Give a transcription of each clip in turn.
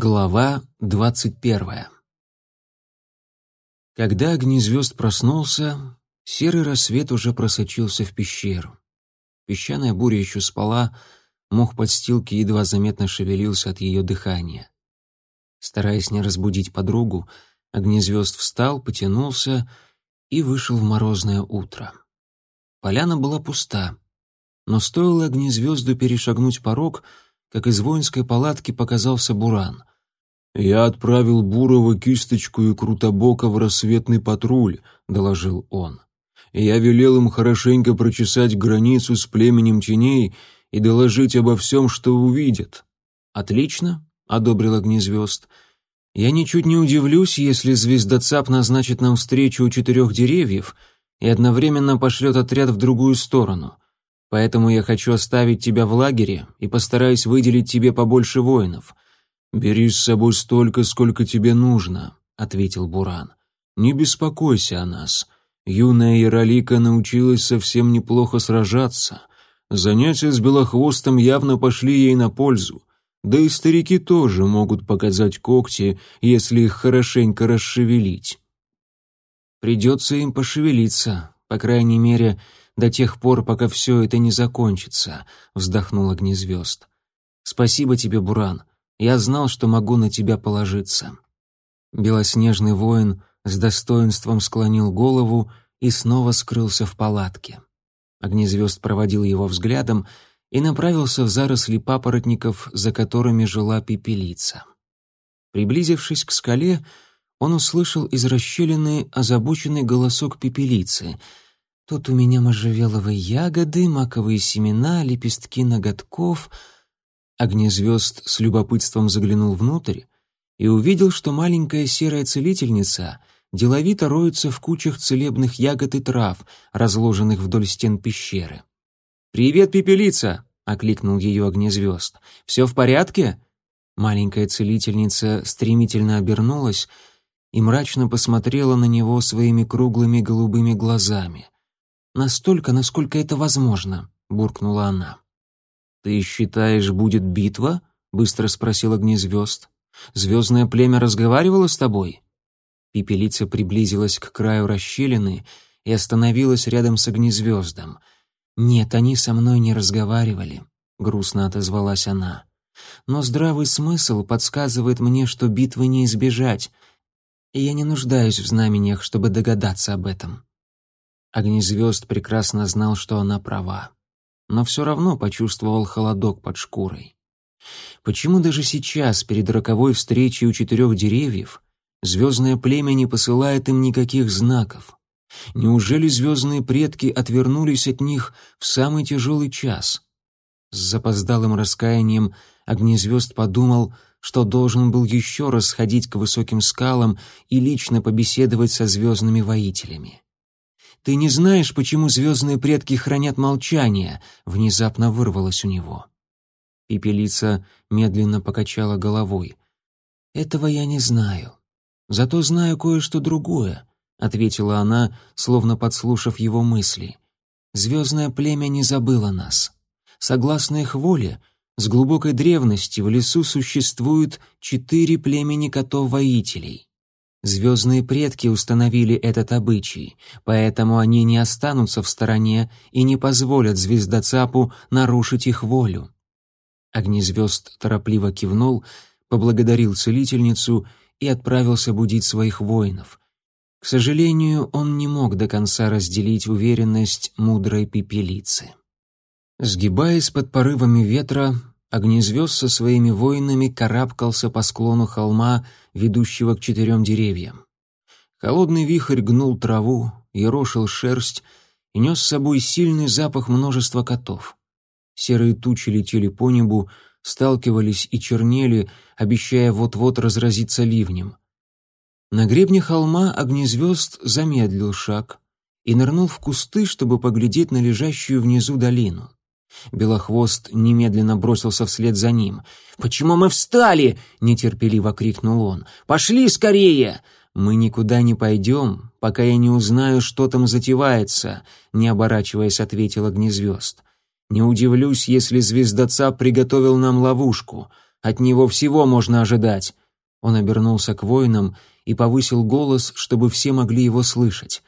Глава двадцать первая Когда огни проснулся, серый рассвет уже просочился в пещеру. Песчаная буря еще спала, мох подстилки едва заметно шевелился от ее дыхания. Стараясь не разбудить подругу, Огнезвезд встал, потянулся и вышел в морозное утро. Поляна была пуста, но стоило Огнезвезду перешагнуть порог — как из воинской палатки показался Буран. «Я отправил Бурова, Кисточку и Крутобока в рассветный патруль», — доложил он. «Я велел им хорошенько прочесать границу с племенем теней и доложить обо всем, что увидят». «Отлично», — одобрил Огнезвезд. «Я ничуть не удивлюсь, если звездоцап назначит нам встречу у четырех деревьев и одновременно пошлет отряд в другую сторону». Поэтому я хочу оставить тебя в лагере и постараюсь выделить тебе побольше воинов. Бери с собой столько, сколько тебе нужно, ответил Буран. Не беспокойся о нас. Юная Яролика научилась совсем неплохо сражаться. Занятия с Белохвостом явно пошли ей на пользу. Да и старики тоже могут показать когти, если их хорошенько расшевелить. Придется им пошевелиться, по крайней мере, до тех пор, пока все это не закончится», — вздохнул огнезвезд. «Спасибо тебе, Буран. Я знал, что могу на тебя положиться». Белоснежный воин с достоинством склонил голову и снова скрылся в палатке. Огнезвезд проводил его взглядом и направился в заросли папоротников, за которыми жила пепелица. Приблизившись к скале, он услышал из расщелины озабоченный голосок пепелицы — Тут у меня можжевеловые ягоды, маковые семена, лепестки ноготков. Огнезвезд с любопытством заглянул внутрь и увидел, что маленькая серая целительница деловито роется в кучах целебных ягод и трав, разложенных вдоль стен пещеры. «Привет, пепелица!» — окликнул ее огнезвезд. «Все в порядке?» Маленькая целительница стремительно обернулась и мрачно посмотрела на него своими круглыми голубыми глазами — Настолько, насколько это возможно», — буркнула она. «Ты считаешь, будет битва?» — быстро спросил огнезвезд. «Звездное племя разговаривало с тобой?» Пепелица приблизилась к краю расщелины и остановилась рядом с огнезвездом. «Нет, они со мной не разговаривали», — грустно отозвалась она. «Но здравый смысл подсказывает мне, что битвы не избежать, и я не нуждаюсь в знамениях, чтобы догадаться об этом». Огнезвезд прекрасно знал, что она права. Но все равно почувствовал холодок под шкурой. Почему даже сейчас, перед роковой встречей у четырех деревьев, звездное племя не посылает им никаких знаков? Неужели звездные предки отвернулись от них в самый тяжелый час? С запоздалым раскаянием Огнезвезд подумал, что должен был еще раз сходить к высоким скалам и лично побеседовать со звездными воителями. Ты не знаешь, почему звездные предки хранят молчание?» — внезапно вырвалось у него. Пепелица медленно покачала головой. «Этого я не знаю. Зато знаю кое-что другое», — ответила она, словно подслушав его мысли. «Звездное племя не забыло нас. Согласно их воле, с глубокой древности в лесу существует четыре племени котов-воителей. Звездные предки установили этот обычай, поэтому они не останутся в стороне и не позволят звездоцапу нарушить их волю. Огнезвезд торопливо кивнул, поблагодарил целительницу и отправился будить своих воинов. К сожалению, он не мог до конца разделить уверенность мудрой пепелицы. Сгибаясь под порывами ветра, Огнезвезд со своими воинами карабкался по склону холма, ведущего к четырем деревьям. Холодный вихрь гнул траву, ерошил шерсть и нес с собой сильный запах множества котов. Серые тучи летели по небу, сталкивались и чернели, обещая вот-вот разразиться ливнем. На гребне холма огнезвезд замедлил шаг и нырнул в кусты, чтобы поглядеть на лежащую внизу долину. Белохвост немедленно бросился вслед за ним. «Почему мы встали?» — нетерпеливо крикнул он. «Пошли скорее!» «Мы никуда не пойдем, пока я не узнаю, что там затевается», — не оборачиваясь, ответил огнезвезд. «Не удивлюсь, если звездоца приготовил нам ловушку. От него всего можно ожидать». Он обернулся к воинам и повысил голос, чтобы все могли его слышать.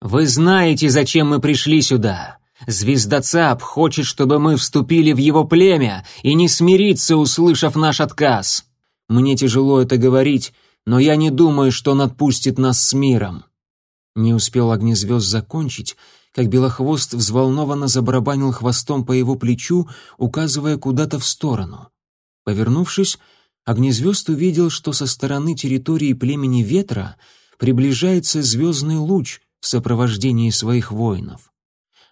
«Вы знаете, зачем мы пришли сюда. Звездоцап хочет, чтобы мы вступили в его племя и не смириться, услышав наш отказ. Мне тяжело это говорить, но я не думаю, что он отпустит нас с миром». Не успел огнезвезд закончить, как Белохвост взволнованно забарабанил хвостом по его плечу, указывая куда-то в сторону. Повернувшись, огнезвезд увидел, что со стороны территории племени Ветра приближается звездный луч в сопровождении своих воинов.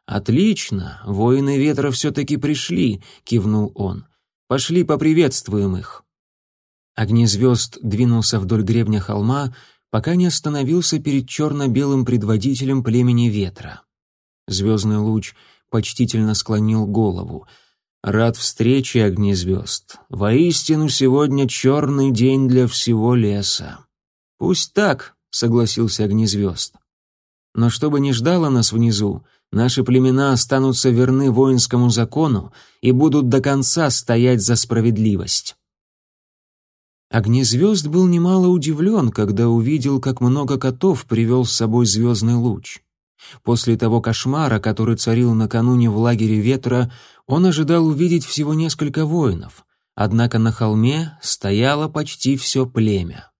«Отлично, воины ветра все-таки пришли», — кивнул он. «Пошли поприветствуем их». Огнезвезд двинулся вдоль гребня холма, пока не остановился перед черно-белым предводителем племени ветра. Звездный луч почтительно склонил голову. «Рад встрече, огнезвезд. Воистину сегодня черный день для всего леса». «Пусть так», — согласился огнезвезд. «Но что бы ни ждало нас внизу, Наши племена останутся верны воинскому закону и будут до конца стоять за справедливость. Огнезвезд был немало удивлен, когда увидел, как много котов привел с собой звездный луч. После того кошмара, который царил накануне в лагере ветра, он ожидал увидеть всего несколько воинов. Однако на холме стояло почти все племя.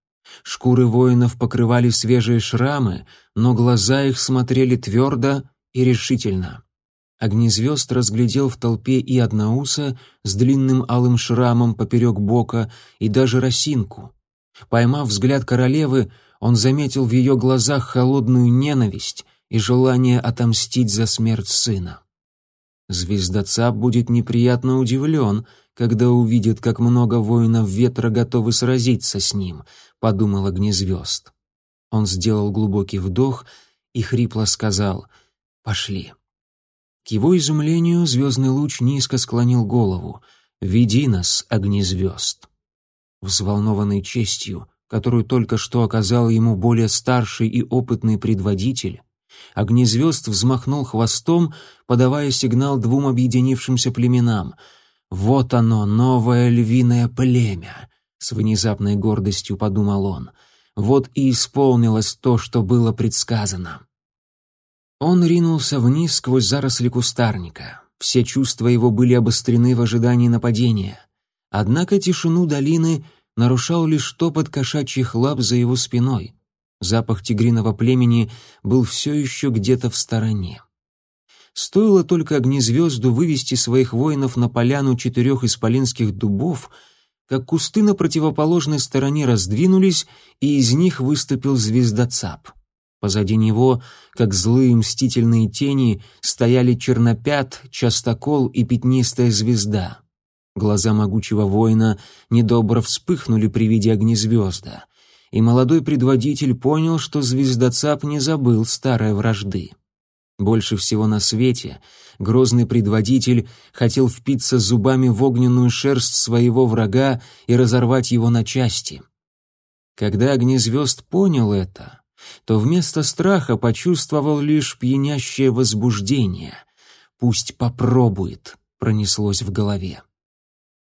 Шкуры воинов покрывали свежие шрамы, но глаза их смотрели твердо и решительно. Огнезвезд разглядел в толпе и одноуса с длинным алым шрамом поперек бока и даже росинку. Поймав взгляд королевы, он заметил в ее глазах холодную ненависть и желание отомстить за смерть сына. Звездоца будет неприятно удивлен, когда увидит, как много воинов ветра готовы сразиться с ним, подумал огнезвезд. Он сделал глубокий вдох и хрипло сказал — Пошли. К его изумлению звездный луч низко склонил голову. «Веди нас, огни звезд!» Взволнованный честью, которую только что оказал ему более старший и опытный предводитель, огнезвезд взмахнул хвостом, подавая сигнал двум объединившимся племенам. «Вот оно, новое львиное племя!» — с внезапной гордостью подумал он. «Вот и исполнилось то, что было предсказано!» Он ринулся вниз сквозь заросли кустарника. Все чувства его были обострены в ожидании нападения. Однако тишину долины нарушал лишь топот кошачьих лап за его спиной. Запах тигриного племени был все еще где-то в стороне. Стоило только огнезвезду вывести своих воинов на поляну четырех исполинских дубов, как кусты на противоположной стороне раздвинулись, и из них выступил звездоцап. Позади него, как злые мстительные тени, стояли чернопят, частокол и пятнистая звезда. Глаза могучего воина недобро вспыхнули при виде огнезвезда, и молодой предводитель понял, что звездоцап не забыл старой вражды. Больше всего на свете грозный предводитель хотел впиться зубами в огненную шерсть своего врага и разорвать его на части. Когда огнезвезд понял это, то вместо страха почувствовал лишь пьянящее возбуждение. «Пусть попробует», — пронеслось в голове.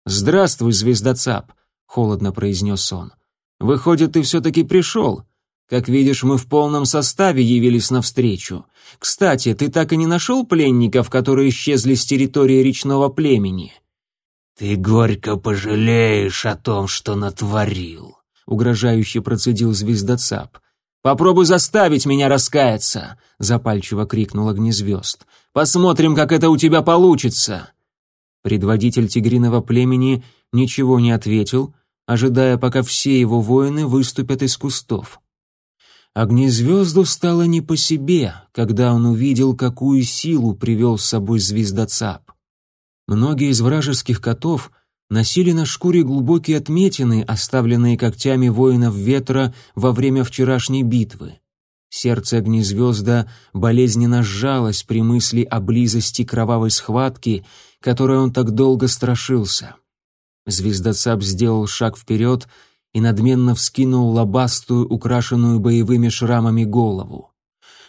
«Здравствуй, звездоцап», — холодно произнес он. «Выходит, ты все-таки пришел. Как видишь, мы в полном составе явились навстречу. Кстати, ты так и не нашел пленников, которые исчезли с территории речного племени?» «Ты горько пожалеешь о том, что натворил», — угрожающе процедил звездоцап. «Попробуй заставить меня раскаяться!» — запальчиво крикнул огнезвезд. «Посмотрим, как это у тебя получится!» Предводитель тигриного племени ничего не ответил, ожидая, пока все его воины выступят из кустов. Огнезвезду стало не по себе, когда он увидел, какую силу привел с собой звездоцап. Многие из вражеских котов носили на шкуре глубокие отметины, оставленные когтями воинов ветра во время вчерашней битвы. Сердце огнезвезда болезненно сжалось при мысли о близости кровавой схватки, которой он так долго страшился. Звездоцап сделал шаг вперед и надменно вскинул лобастую, украшенную боевыми шрамами голову.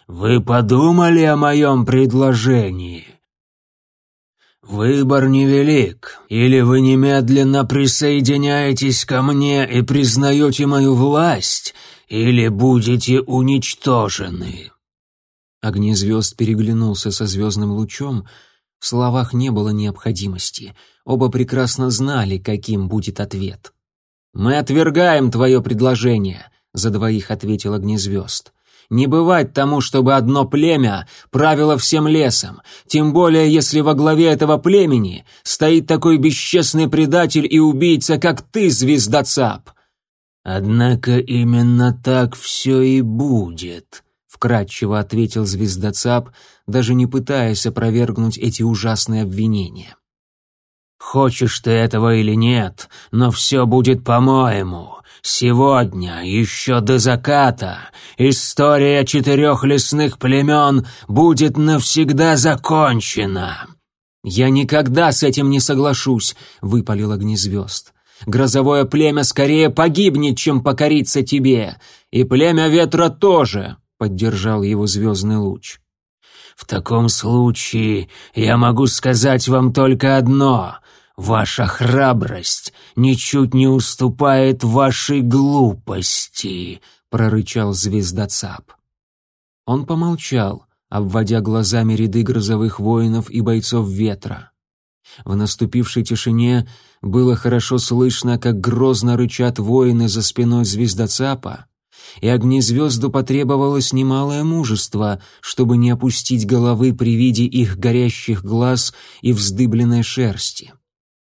«Вы подумали о моем предложении?» Выбор невелик. Или вы немедленно присоединяетесь ко мне и признаете мою власть, или будете уничтожены». Огнезвезд переглянулся со звездным лучом. В словах не было необходимости. Оба прекрасно знали, каким будет ответ. «Мы отвергаем твое предложение», — за двоих ответил огнезвезд. Не бывать тому, чтобы одно племя правило всем лесом, тем более если во главе этого племени стоит такой бесчестный предатель и убийца, как ты, звезда ЦАП. Однако именно так все и будет, вкратчиво ответил звезда ЦАП, даже не пытаясь опровергнуть эти ужасные обвинения. Хочешь ты этого или нет, но все будет по-моему. Сегодня, еще до заката, история четырех лесных племен будет навсегда закончена. «Я никогда с этим не соглашусь», — выпалил огнезвезд. «Грозовое племя скорее погибнет, чем покорится тебе, и племя ветра тоже», — поддержал его звездный луч. «В таком случае я могу сказать вам только одно. Ваша храбрость ничуть не уступает вашей глупости», — прорычал Звездоцап. Он помолчал, обводя глазами ряды грозовых воинов и бойцов ветра. В наступившей тишине было хорошо слышно, как грозно рычат воины за спиной звездоцапа, и огнезвезду потребовалось немалое мужество, чтобы не опустить головы при виде их горящих глаз и вздыбленной шерсти.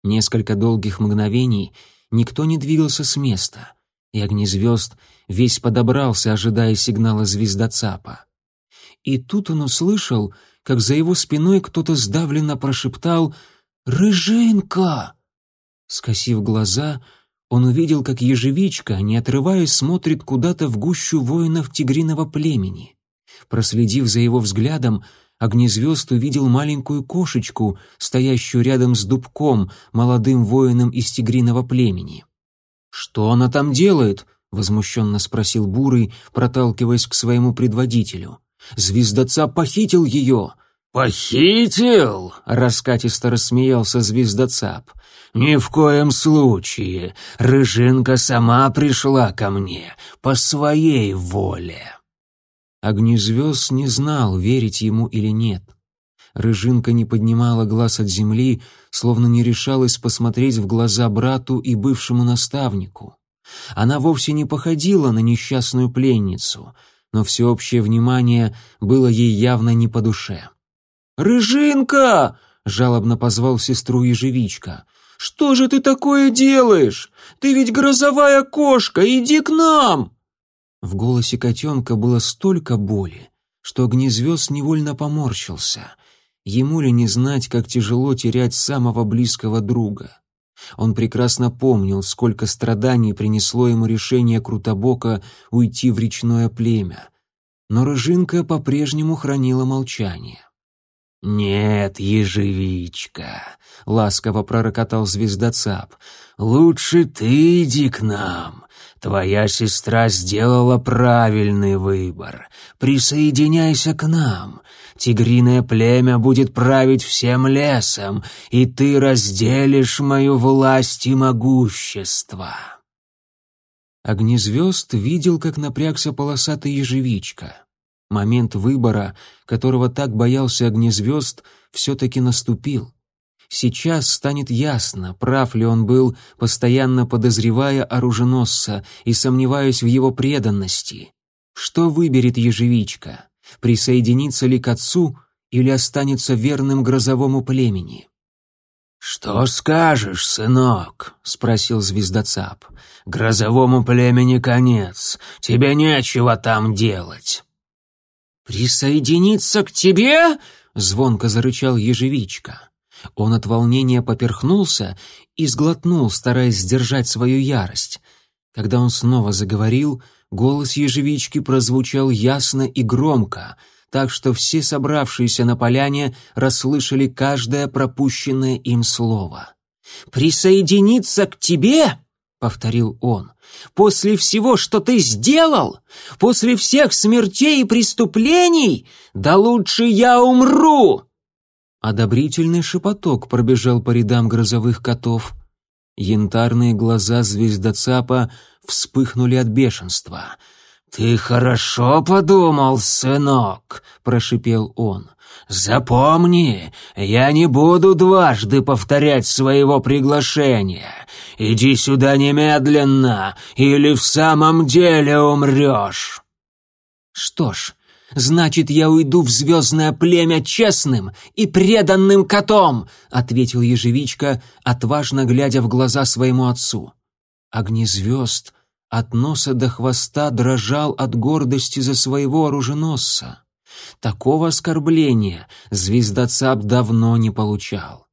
Несколько долгих мгновений никто не двигался с места, и огни звезд весь подобрался, ожидая сигнала звездоцапа. И тут он услышал, как за его спиной кто-то сдавленно прошептал «Рыженька!». Скосив глаза, он увидел, как ежевичка, не отрываясь, смотрит куда-то в гущу воинов тигриного племени. Проследив за его взглядом, Огнезвезд увидел маленькую кошечку, стоящую рядом с дубком, молодым воином из тигриного племени. «Что она там делает?» — возмущенно спросил Бурый, проталкиваясь к своему предводителю. «Звездоца похитил ее!» «Похитил?» — раскатисто рассмеялся звездоцап. «Ни в коем случае. Рыжинка сама пришла ко мне по своей воле». Огнезвезд не знал, верить ему или нет. Рыжинка не поднимала глаз от земли, словно не решалась посмотреть в глаза брату и бывшему наставнику. Она вовсе не походила на несчастную пленницу, но всеобщее внимание было ей явно не по душе. «Рыжинка!» — жалобно позвал сестру ежевичка. «Что же ты такое делаешь? Ты ведь грозовая кошка, иди к нам!» В голосе котенка было столько боли, что Гнезвезд невольно поморщился. Ему ли не знать, как тяжело терять самого близкого друга? Он прекрасно помнил, сколько страданий принесло ему решение Крутобока уйти в речное племя. Но Рыжинка по-прежнему хранила молчание. «Нет, ежевичка», — ласково пророкотал звездоцап, — «лучше ты иди к нам. Твоя сестра сделала правильный выбор. Присоединяйся к нам. Тигриное племя будет править всем лесом, и ты разделишь мою власть и могущество». Огнезвезд видел, как напрягся полосатый ежевичка — Момент выбора, которого так боялся огнезвезд, все-таки наступил. Сейчас станет ясно, прав ли он был, постоянно подозревая оруженосца и сомневаясь в его преданности. Что выберет ежевичка? Присоединится ли к отцу или останется верным грозовому племени? «Что скажешь, сынок?» — спросил звездоцап. «Грозовому племени конец. Тебе нечего там делать». «Присоединиться к тебе?» — звонко зарычал ежевичка. Он от волнения поперхнулся и сглотнул, стараясь сдержать свою ярость. Когда он снова заговорил, голос ежевички прозвучал ясно и громко, так что все собравшиеся на поляне расслышали каждое пропущенное им слово. «Присоединиться к тебе?» повторил он. «После всего, что ты сделал, после всех смертей и преступлений, да лучше я умру!» Одобрительный шепоток пробежал по рядам грозовых котов. Янтарные глаза звездоцапа вспыхнули от бешенства — «Ты хорошо подумал, сынок», — прошипел он. «Запомни, я не буду дважды повторять своего приглашения. Иди сюда немедленно, или в самом деле умрешь». «Что ж, значит, я уйду в звездное племя честным и преданным котом», — ответил ежевичка, отважно глядя в глаза своему отцу. Огни звезд от носа до хвоста дрожал от гордости за своего оруженосца. Такого оскорбления звездоцап давно не получал.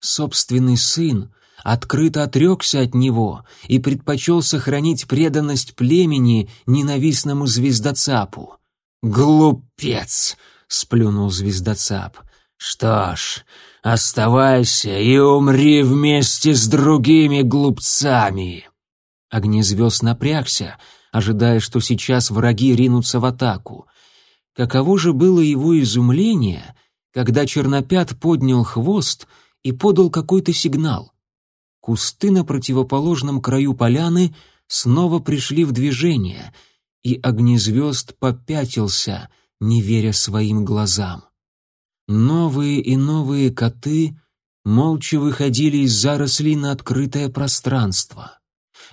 Собственный сын открыто отрекся от него и предпочел сохранить преданность племени ненавистному звездоцапу. «Глупец!» — сплюнул звездоцап. «Что ж, оставайся и умри вместе с другими глупцами!» Огнезвезд напрягся, ожидая, что сейчас враги ринутся в атаку. Каково же было его изумление, когда чернопят поднял хвост и подал какой-то сигнал. Кусты на противоположном краю поляны снова пришли в движение, и огнезвезд попятился, не веря своим глазам. Новые и новые коты молча выходили из зарослей на открытое пространство.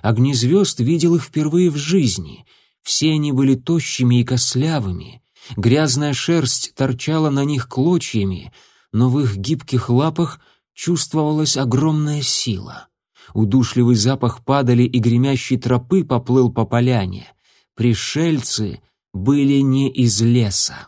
Огни звезд видел их впервые в жизни. Все они были тощими и кослявыми. Грязная шерсть торчала на них клочьями, но в их гибких лапах чувствовалась огромная сила. Удушливый запах падали и гремящей тропы поплыл по поляне. Пришельцы были не из леса.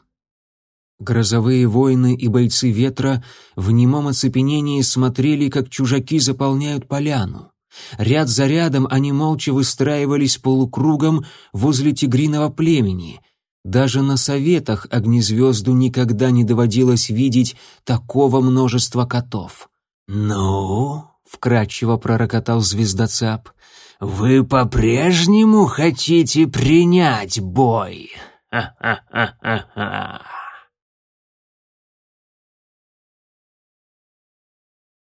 Грозовые воины и бойцы ветра в немом оцепенении смотрели, как чужаки заполняют поляну. Ряд за рядом они молча выстраивались полукругом возле тигриного племени. Даже на советах огнезвезду никогда не доводилось видеть такого множества котов. «Ну?» — вкратчиво пророкотал звездоцап. «Вы по-прежнему хотите принять бой? Ха-ха-ха-ха-ха!»